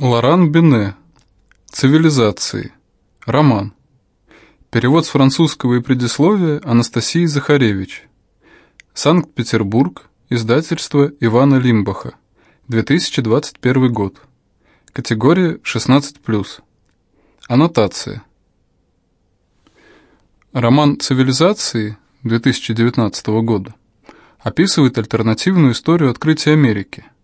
Лоран Бене. Цивилизации. Роман. Перевод с французского и предисловие Анастасии Захаревич. Санкт-Петербург. Издательство Ивана Лимбаха. 2021 год. Категория 16+. Аннотация. Роман «Цивилизации» 2019 года описывает альтернативную историю открытия Америки –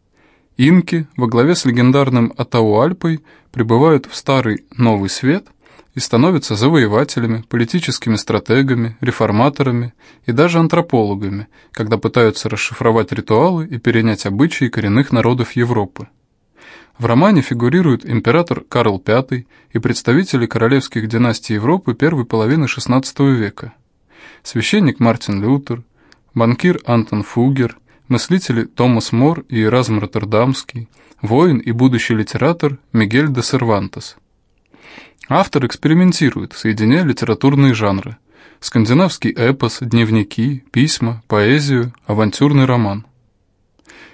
Инки во главе с легендарным Атауальпой прибывают в Старый Новый Свет и становятся завоевателями, политическими стратегами, реформаторами и даже антропологами, когда пытаются расшифровать ритуалы и перенять обычаи коренных народов Европы. В романе фигурируют император Карл V и представители королевских династий Европы первой половины XVI века, священник Мартин Лютер, банкир Антон Фугер – мыслители Томас Мор и Эразм Роттердамский, воин и будущий литератор Мигель де Сервантес. Автор экспериментирует, соединяя литературные жанры – скандинавский эпос, дневники, письма, поэзию, авантюрный роман.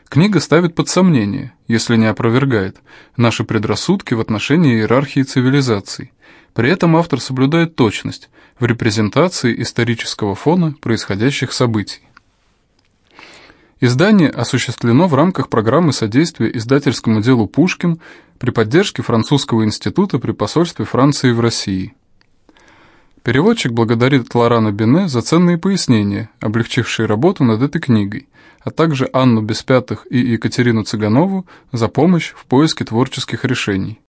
Книга ставит под сомнение, если не опровергает, наши предрассудки в отношении иерархии цивилизаций. При этом автор соблюдает точность в репрезентации исторического фона происходящих событий. Издание осуществлено в рамках программы содействия издательскому делу «Пушкин» при поддержке Французского института при посольстве Франции в России. Переводчик благодарит Лорана Бене за ценные пояснения, облегчившие работу над этой книгой, а также Анну Беспятых и Екатерину Цыганову за помощь в поиске творческих решений.